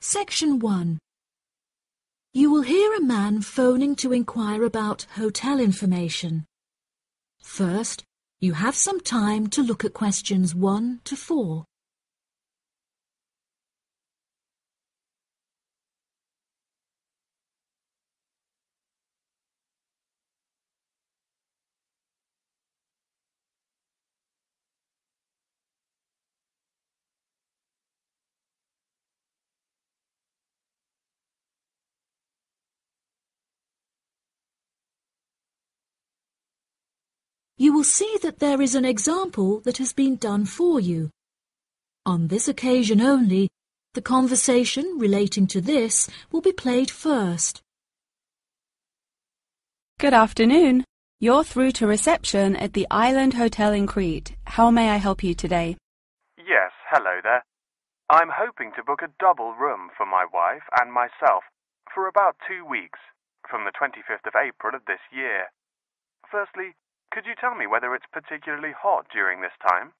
Section 1. You will hear a man phoning to inquire about hotel information. First, you have some time to look at questions 1 to 4. You will see that there is an example that has been done for you. On this occasion only, the conversation relating to this will be played first. Good afternoon. You're through to reception at the Island Hotel in Crete. How may I help you today? Yes, hello there. I'm hoping to book a double room for my wife and myself for about two weeks, from the 25th of April of this year. Firstly, could you tell me whether it's particularly hot during this time?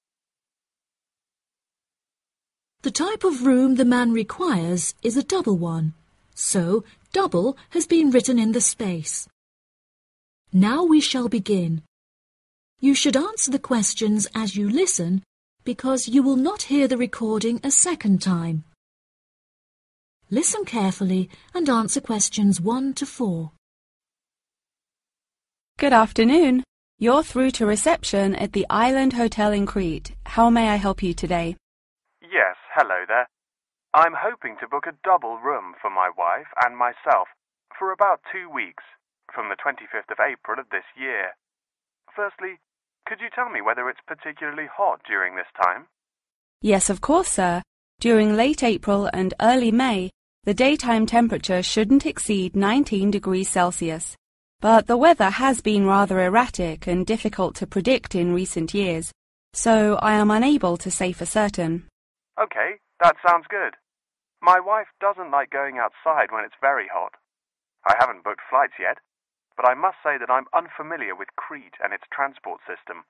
The type of room the man requires is a double one, so double has been written in the space. Now we shall begin. You should answer the questions as you listen because you will not hear the recording a second time. Listen carefully and answer questions 1 to 4. Good afternoon. You're through to reception at the Island Hotel in Crete. How may I help you today? Yes, hello there. I'm hoping to book a double room for my wife and myself for about two weeks, from the 25th of April of this year. Firstly, could you tell me whether it's particularly hot during this time? Yes, of course, sir. During late April and early May, the daytime temperature shouldn't exceed 19 degrees Celsius. But the weather has been rather erratic and difficult to predict in recent years, so I am unable to say for certain. Okay, that sounds good. My wife doesn't like going outside when it's very hot. I haven't booked flights yet, but I must say that I'm unfamiliar with Crete and its transport system.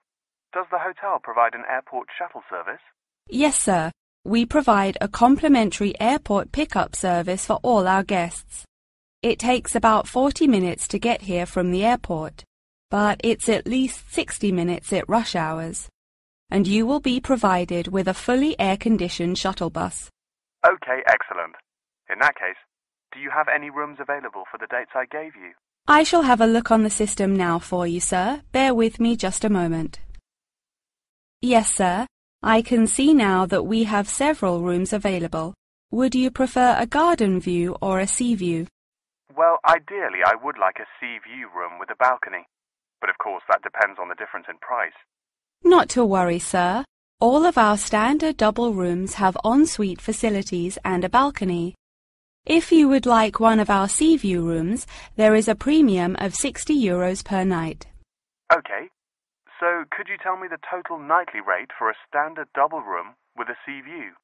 Does the hotel provide an airport shuttle service? Yes, sir. We provide a complimentary airport pickup service for all our guests. It takes about 40 minutes to get here from the airport, but it's at least 60 minutes at rush hours. And you will be provided with a fully air-conditioned shuttle bus. Okay, excellent. In that case, do you have any rooms available for the dates I gave you? I shall have a look on the system now for you, sir. Bear with me just a moment. Yes, sir. I can see now that we have several rooms available. Would you prefer a garden view or a sea view? Well, ideally, I would like a sea view room with a balcony. But of course, that depends on the difference in price. Not to worry, sir. All of our standard double rooms have ensuite facilities and a balcony. If you would like one of our sea view rooms, there is a premium of 60 euros per night. Okay. So, could you tell me the total nightly rate for a standard double room with a sea view?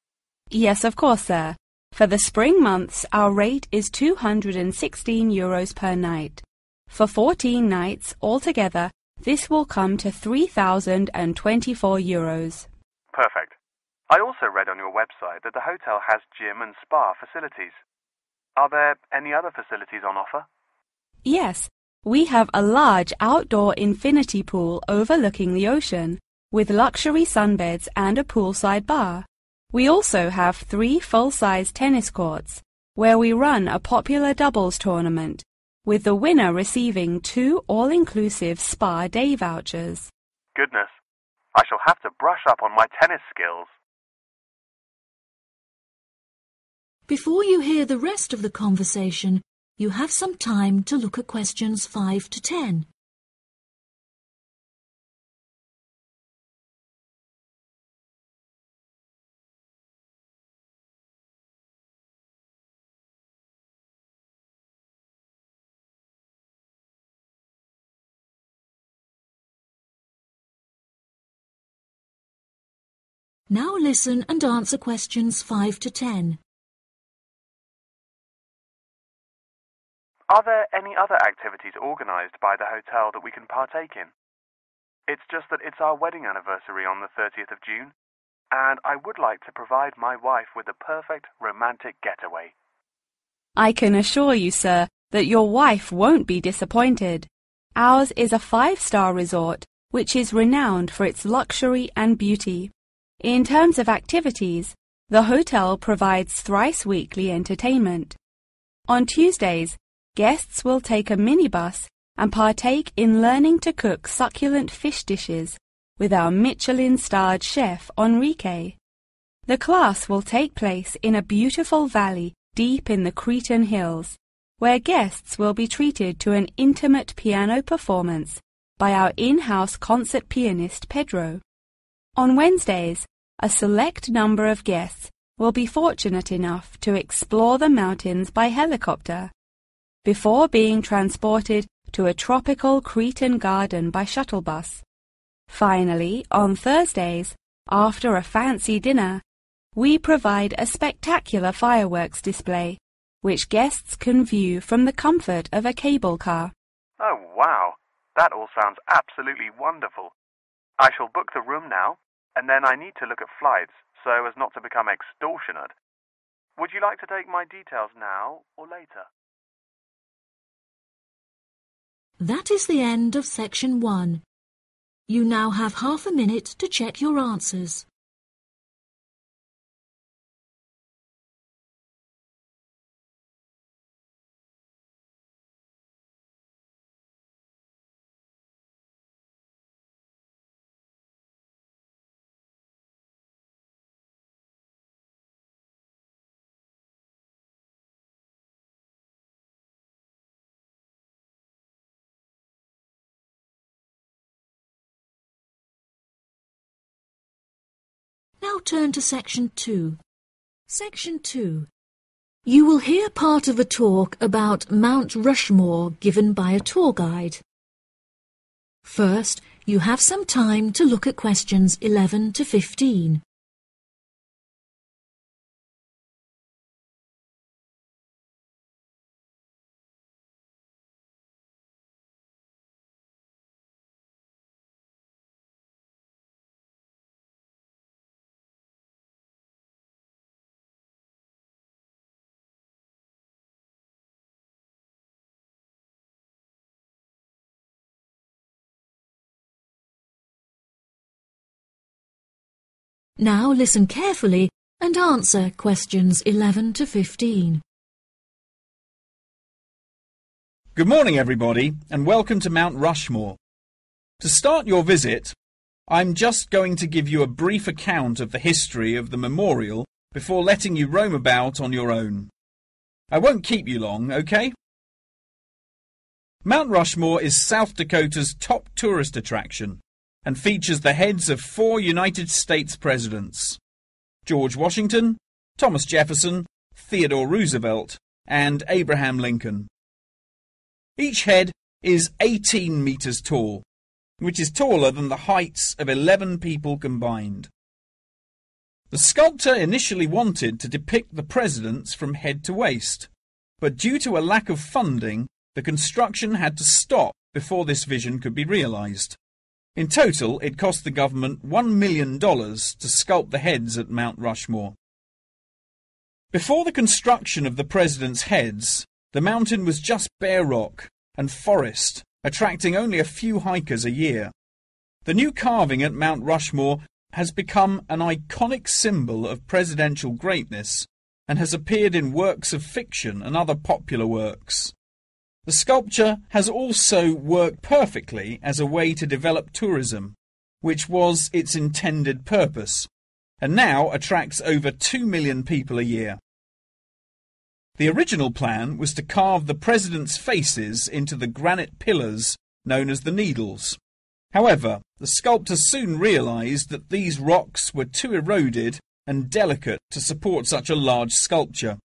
Yes, of course, sir. For the spring months, our rate is 216 euros per night. For 14 nights altogether, this will come to 3,024 euros. Perfect. I also read on your website that the hotel has gym and spa facilities. Are there any other facilities on offer? Yes, we have a large outdoor infinity pool overlooking the ocean, with luxury sunbeds and a poolside bar. We also have three full-size tennis courts, where we run a popular doubles tournament, with the winner receiving two all-inclusive spa day vouchers. Goodness, I shall have to brush up on my tennis skills. Before you hear the rest of the conversation, you have some time to look at questions 5 to 10. Now listen and answer questions 5 to 10. Are there any other activities organised by the hotel that we can partake in? It's just that it's our wedding anniversary on the 30th of June, and I would like to provide my wife with a perfect romantic getaway. I can assure you, sir, that your wife won't be disappointed. Ours is a five-star resort which is renowned for its luxury and beauty. In terms of activities, the hotel provides thrice weekly entertainment. On Tuesdays, guests will take a minibus and partake in learning to cook succulent fish dishes with our Michelin-starred chef Enrique. The class will take place in a beautiful valley deep in the Cretan hills, where guests will be treated to an intimate piano performance by our in-house concert pianist Pedro. On Wednesdays, a select number of guests will be fortunate enough to explore the mountains by helicopter before being transported to a tropical Cretan garden by shuttle bus. Finally, on Thursdays, after a fancy dinner, we provide a spectacular fireworks display, which guests can view from the comfort of a cable car. Oh, wow! That all sounds absolutely wonderful. I shall book the room now, and then I need to look at flights so as not to become extortionate. Would you like to take my details now or later? That is the end of section one. You now have half a minute to check your answers. Now turn to section 2. Section 2. You will hear part of a talk about Mount Rushmore given by a tour guide. First, you have some time to look at questions 11 to 15. Now listen carefully and answer questions 11 to 15. Good morning, everybody, and welcome to Mount Rushmore. To start your visit, I'm just going to give you a brief account of the history of the memorial before letting you roam about on your own. I won't keep you long, okay? Mount Rushmore is South Dakota's top tourist attraction and features the heads of four United States presidents George Washington, Thomas Jefferson, Theodore Roosevelt, and Abraham Lincoln. Each head is 18 metres tall, which is taller than the heights of 11 people combined. The sculptor initially wanted to depict the presidents from head to waist, but due to a lack of funding, the construction had to stop before this vision could be realised. In total, it cost the government $1 million to sculpt the heads at Mount Rushmore. Before the construction of the president's heads, the mountain was just bare rock and forest, attracting only a few hikers a year. The new carving at Mount Rushmore has become an iconic symbol of presidential greatness and has appeared in works of fiction and other popular works. The sculpture has also worked perfectly as a way to develop tourism, which was its intended purpose, and now attracts over 2 million people a year. The original plan was to carve the president's faces into the granite pillars known as the Needles. However, the sculptor soon realised that these rocks were too eroded and delicate to support such a large sculpture.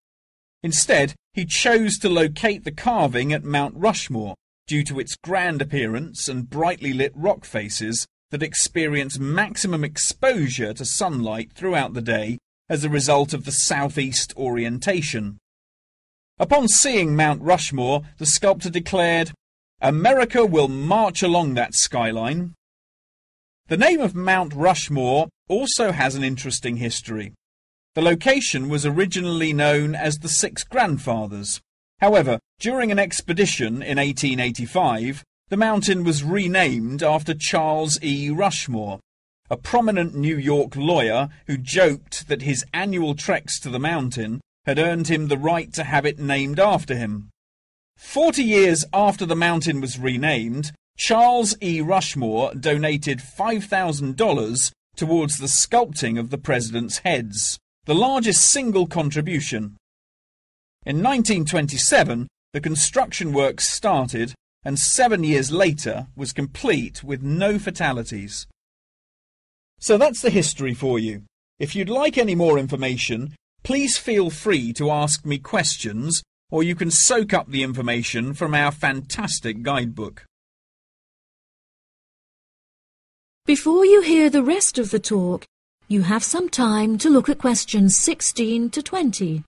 Instead, he chose to locate the carving at Mount Rushmore due to its grand appearance and brightly lit rock faces that experience maximum exposure to sunlight throughout the day as a result of the southeast orientation. Upon seeing Mount Rushmore, the sculptor declared, America will march along that skyline. The name of Mount Rushmore also has an interesting history. The location was originally known as the Six Grandfathers. However, during an expedition in 1885, the mountain was renamed after Charles E. Rushmore, a prominent New York lawyer who joked that his annual treks to the mountain had earned him the right to have it named after him. Forty years after the mountain was renamed, Charles E. Rushmore donated $5,000 towards the sculpting of the president's heads, the largest single contribution. In 1927, the construction work started and seven years later was complete with no fatalities. So that's the history for you. If you'd like any more information, please feel free to ask me questions or you can soak up the information from our fantastic guidebook. Before you hear the rest of the talk, you have some time to look at questions 16 to 20.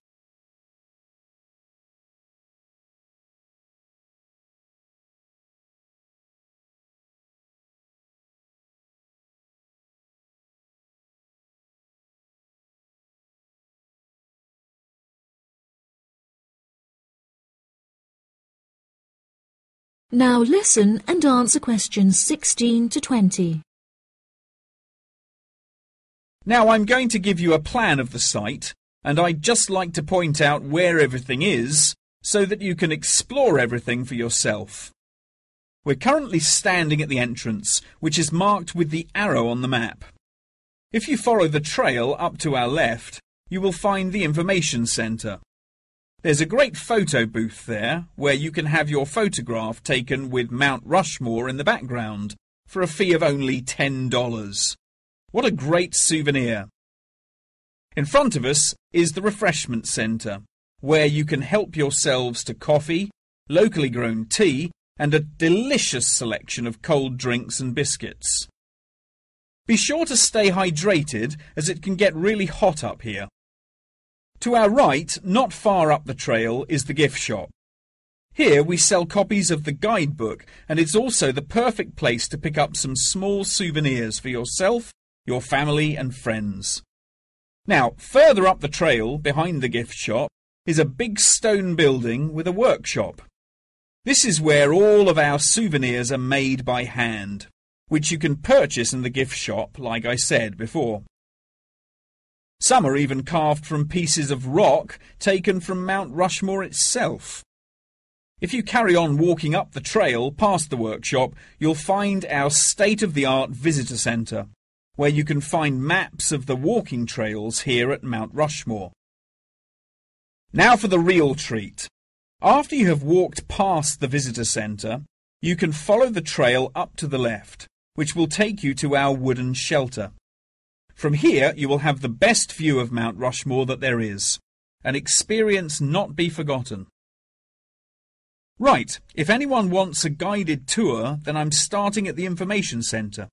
Now listen and answer questions 16 to 20. Now I'm going to give you a plan of the site, and I'd just like to point out where everything is, so that you can explore everything for yourself. We're currently standing at the entrance, which is marked with the arrow on the map. If you follow the trail up to our left, you will find the information centre. There's a great photo booth there where you can have your photograph taken with Mount Rushmore in the background for a fee of only $10. What a great souvenir! In front of us is the refreshment centre where you can help yourselves to coffee, locally grown tea and a delicious selection of cold drinks and biscuits. Be sure to stay hydrated as it can get really hot up here. To our right, not far up the trail, is the gift shop. Here we sell copies of the guidebook and it's also the perfect place to pick up some small souvenirs for yourself, your family and friends. Now, further up the trail, behind the gift shop, is a big stone building with a workshop. This is where all of our souvenirs are made by hand, which you can purchase in the gift shop, like I said before. Some are even carved from pieces of rock taken from Mount Rushmore itself. If you carry on walking up the trail past the workshop, you'll find our state-of-the-art visitor centre, where you can find maps of the walking trails here at Mount Rushmore. Now for the real treat. After you have walked past the visitor centre, you can follow the trail up to the left, which will take you to our wooden shelter. From here, you will have the best view of Mount Rushmore that there is, an experience not be forgotten. Right, if anyone wants a guided tour, then I'm starting at the information centre.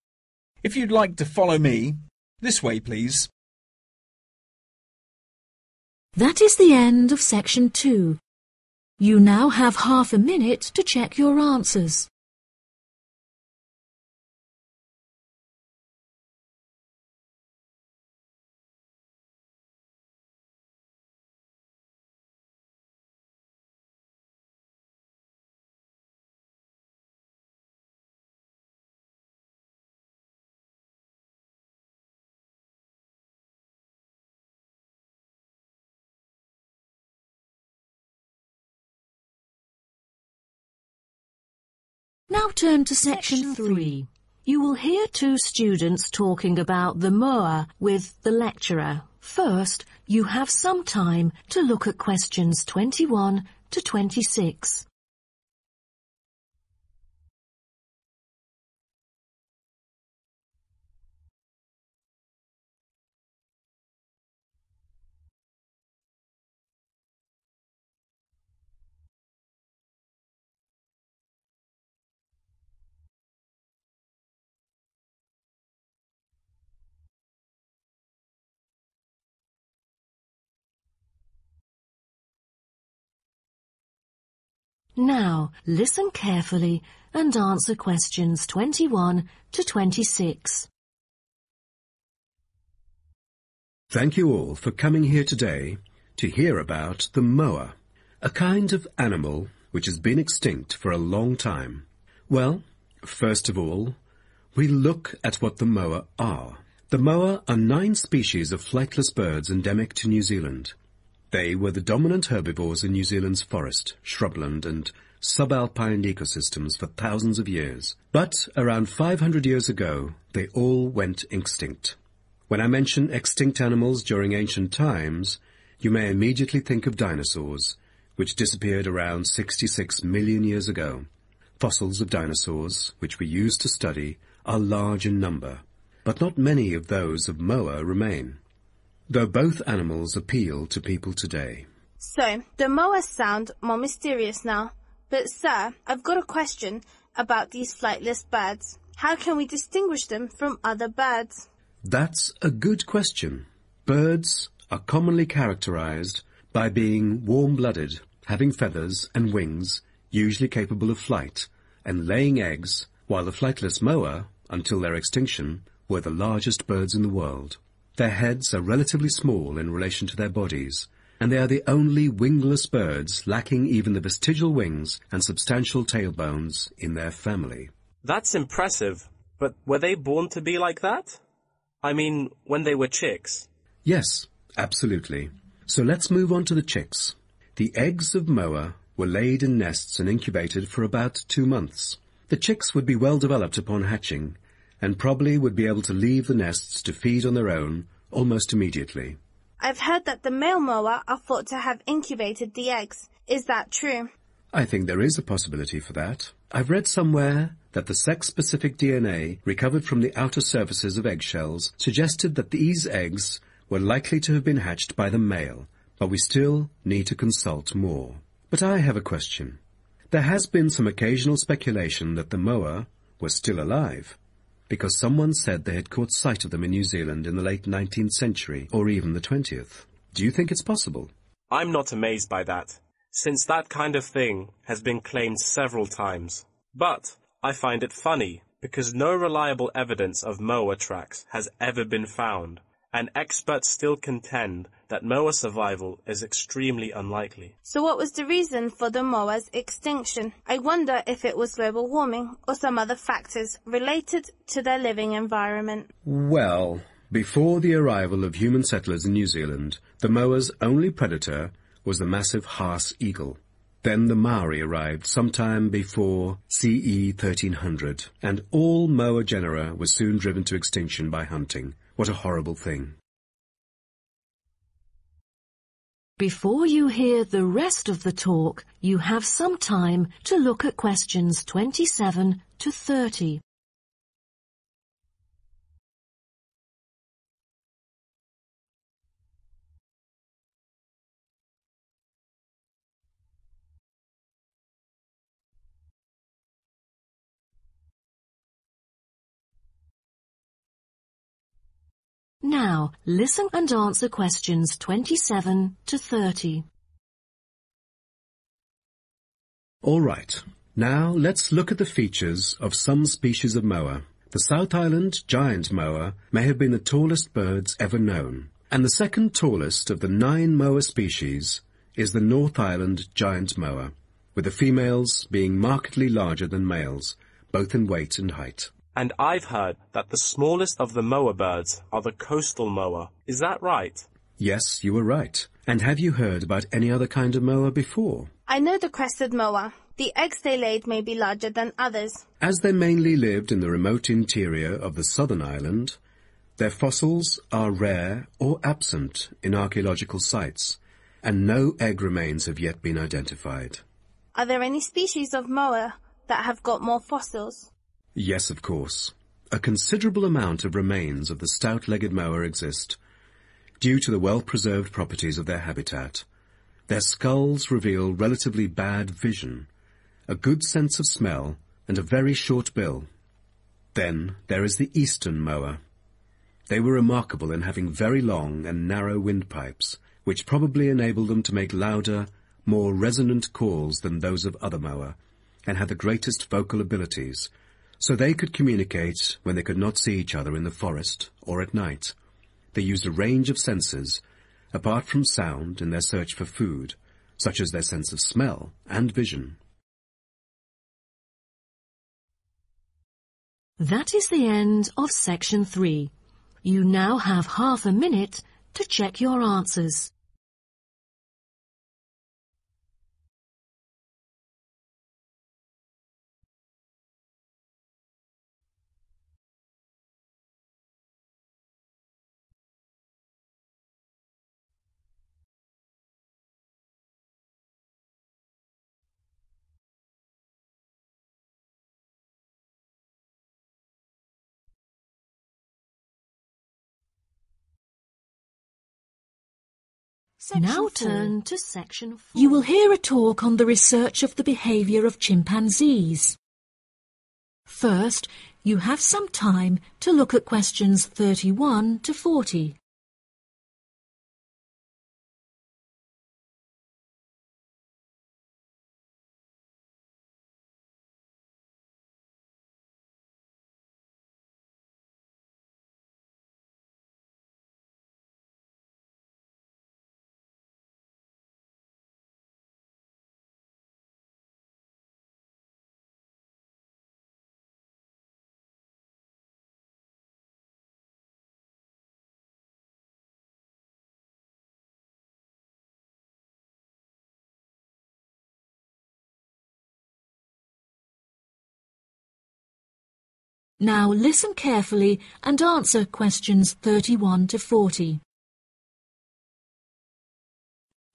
If you'd like to follow me, this way please. That is the end of section two. You now have half a minute to check your answers. Now turn to section 3. You will hear two students talking about the moa with the lecturer. First, you have some time to look at questions 21 to 26. Now, listen carefully and answer questions 21 to 26. Thank you all for coming here today to hear about the moa, a kind of animal which has been extinct for a long time. Well, first of all, we look at what the moa are. The moa are nine species of flightless birds endemic to New Zealand. They were the dominant herbivores in New Zealand's forest, shrubland and subalpine ecosystems for thousands of years. But around 500 years ago, they all went extinct. When I mention extinct animals during ancient times, you may immediately think of dinosaurs, which disappeared around 66 million years ago. Fossils of dinosaurs, which we use to study, are large in number, but not many of those of moa remain though both animals appeal to people today. So, the moas sound more mysterious now. But sir, I've got a question about these flightless birds. How can we distinguish them from other birds? That's a good question. Birds are commonly characterized by being warm-blooded, having feathers and wings, usually capable of flight, and laying eggs, while the flightless moa, until their extinction, were the largest birds in the world. Their heads are relatively small in relation to their bodies, and they are the only wingless birds lacking even the vestigial wings and substantial tailbones in their family. That's impressive, but were they born to be like that? I mean, when they were chicks? Yes, absolutely. So let's move on to the chicks. The eggs of moa were laid in nests and incubated for about two months. The chicks would be well developed upon hatching and probably would be able to leave the nests to feed on their own almost immediately. I've heard that the male moa are thought to have incubated the eggs. Is that true? I think there is a possibility for that. I've read somewhere that the sex-specific DNA recovered from the outer surfaces of eggshells suggested that these eggs were likely to have been hatched by the male, but we still need to consult more. But I have a question. There has been some occasional speculation that the moa were still alive because someone said they had caught sight of them in New Zealand in the late 19th century, or even the 20th. Do you think it's possible? I'm not amazed by that, since that kind of thing has been claimed several times. But I find it funny, because no reliable evidence of moa tracks has ever been found and experts still contend that moa survival is extremely unlikely. So what was the reason for the moa's extinction? I wonder if it was global warming or some other factors related to their living environment. Well, before the arrival of human settlers in New Zealand, the moa's only predator was the massive Haast eagle. Then the Maori arrived sometime before CE 1300, and all moa genera were soon driven to extinction by hunting. What a horrible thing. Before you hear the rest of the talk, you have some time to look at questions 27 to 30. Now, listen and answer questions 27 to 30. All right. Now, let's look at the features of some species of moa. The South Island giant moa may have been the tallest birds ever known, and the second tallest of the nine moa species is the North Island giant moa, with the females being markedly larger than males, both in weight and height. And I've heard that the smallest of the moa birds are the coastal moa. Is that right? Yes, you were right. And have you heard about any other kind of moa before? I know the crested moa. The eggs they laid may be larger than others. As they mainly lived in the remote interior of the southern island, their fossils are rare or absent in archaeological sites, and no egg remains have yet been identified. Are there any species of moa that have got more fossils? Yes, of course. A considerable amount of remains of the stout-legged moa exist, due to the well-preserved properties of their habitat. Their skulls reveal relatively bad vision, a good sense of smell, and a very short bill. Then there is the eastern moa. They were remarkable in having very long and narrow windpipes, which probably enabled them to make louder, more resonant calls than those of other moa, and had the greatest vocal abilities, so they could communicate when they could not see each other in the forest or at night. they used a range of senses, apart from sound in their search for food, such as their sense of smell and vision. That is the end of section three. You now have half a minute to check your answers. Now turn to section four. You will hear a talk on the research of the behaviour of chimpanzees. First, you have some time to look at questions 31 to 40. Now listen carefully and answer questions 31 to 40.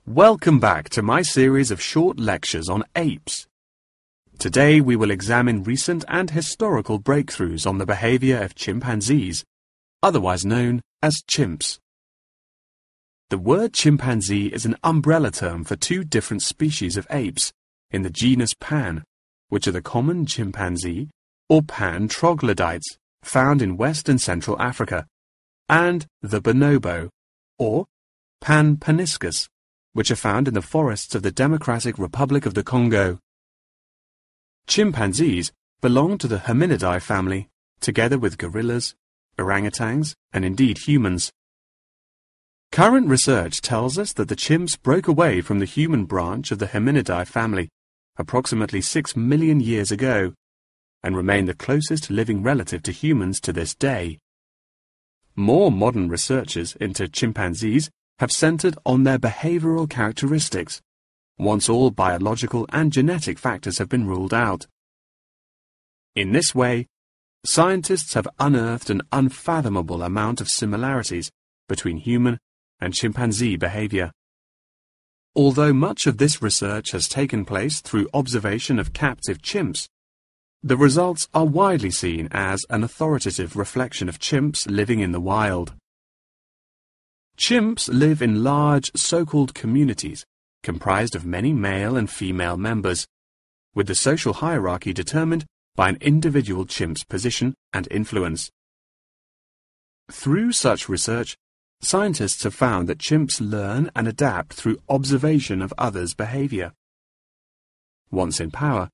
Welcome back to my series of short lectures on apes. Today we will examine recent and historical breakthroughs on the behavior of chimpanzees, otherwise known as chimps. The word chimpanzee is an umbrella term for two different species of apes in the genus Pan, which are the common chimpanzee or pan troglodytes found in West and Central Africa, and the bonobo, or Pan paniscus, which are found in the forests of the Democratic Republic of the Congo. Chimpanzees belong to the Hominidae family, together with gorillas, orangutans, and indeed humans. Current research tells us that the chimps broke away from the human branch of the Hominidae family approximately six million years ago and remain the closest living relative to humans to this day. More modern researchers into chimpanzees have centered on their behavioral characteristics, once all biological and genetic factors have been ruled out. In this way, scientists have unearthed an unfathomable amount of similarities between human and chimpanzee behavior. Although much of this research has taken place through observation of captive chimps, the results are widely seen as an authoritative reflection of chimps living in the wild. Chimps live in large so-called communities comprised of many male and female members, with the social hierarchy determined by an individual chimp's position and influence. Through such research, scientists have found that chimps learn and adapt through observation of others' behavior. Once in power,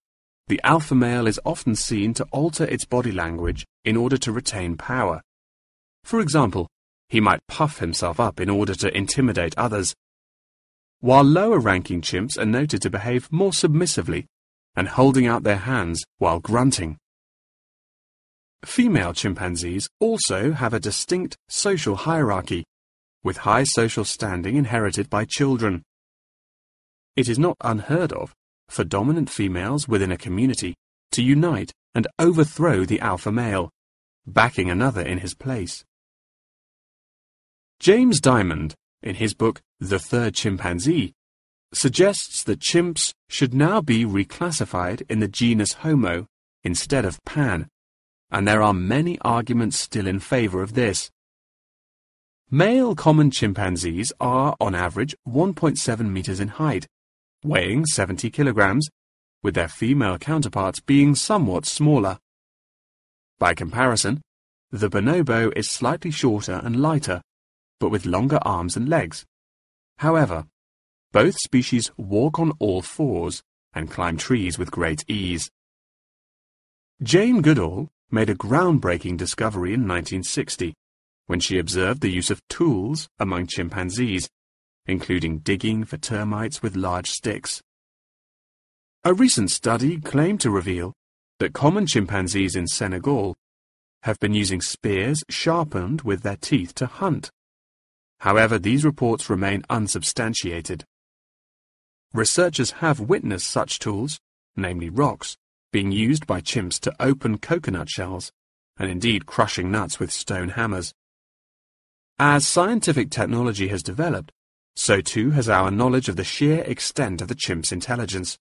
the alpha male is often seen to alter its body language in order to retain power. For example, he might puff himself up in order to intimidate others, while lower-ranking chimps are noted to behave more submissively and holding out their hands while grunting. Female chimpanzees also have a distinct social hierarchy, with high social standing inherited by children. It is not unheard of for dominant females within a community to unite and overthrow the alpha male, backing another in his place. James Diamond, in his book The Third Chimpanzee, suggests that chimps should now be reclassified in the genus Homo instead of Pan, and there are many arguments still in favor of this. Male common chimpanzees are, on average, 1.7 meters in height weighing 70 kilograms, with their female counterparts being somewhat smaller. By comparison, the bonobo is slightly shorter and lighter, but with longer arms and legs. However, both species walk on all fours and climb trees with great ease. Jane Goodall made a groundbreaking discovery in 1960 when she observed the use of tools among chimpanzees, including digging for termites with large sticks. A recent study claimed to reveal that common chimpanzees in Senegal have been using spears sharpened with their teeth to hunt. However, these reports remain unsubstantiated. Researchers have witnessed such tools, namely rocks, being used by chimps to open coconut shells, and indeed crushing nuts with stone hammers. As scientific technology has developed, so too has our knowledge of the sheer extent of the chimp's intelligence.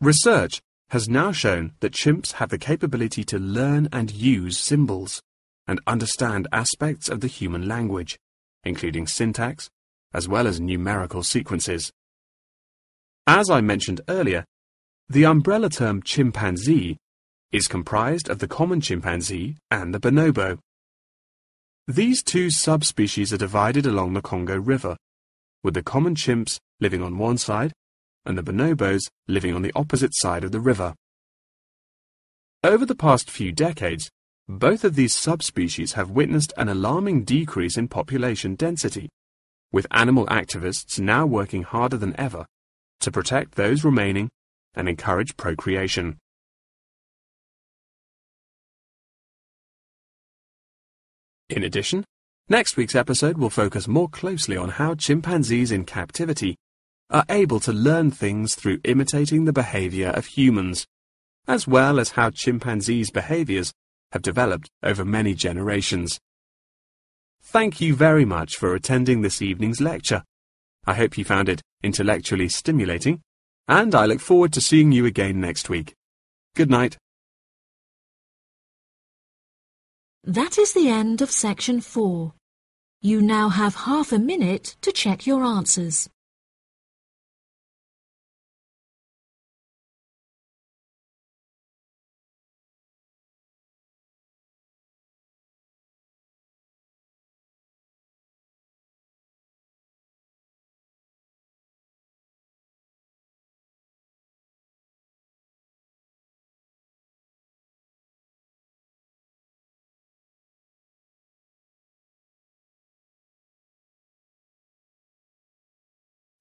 Research has now shown that chimps have the capability to learn and use symbols and understand aspects of the human language, including syntax, as well as numerical sequences. As I mentioned earlier, the umbrella term chimpanzee is comprised of the common chimpanzee and the bonobo. These two subspecies are divided along the Congo River, with the common chimps living on one side and the bonobos living on the opposite side of the river. Over the past few decades, both of these subspecies have witnessed an alarming decrease in population density, with animal activists now working harder than ever to protect those remaining and encourage procreation. In addition, next week's episode will focus more closely on how chimpanzees in captivity are able to learn things through imitating the behavior of humans, as well as how chimpanzees' behaviors have developed over many generations. Thank you very much for attending this evening's lecture. I hope you found it intellectually stimulating, and I look forward to seeing you again next week. Good night. That is the end of section four. You now have half a minute to check your answers.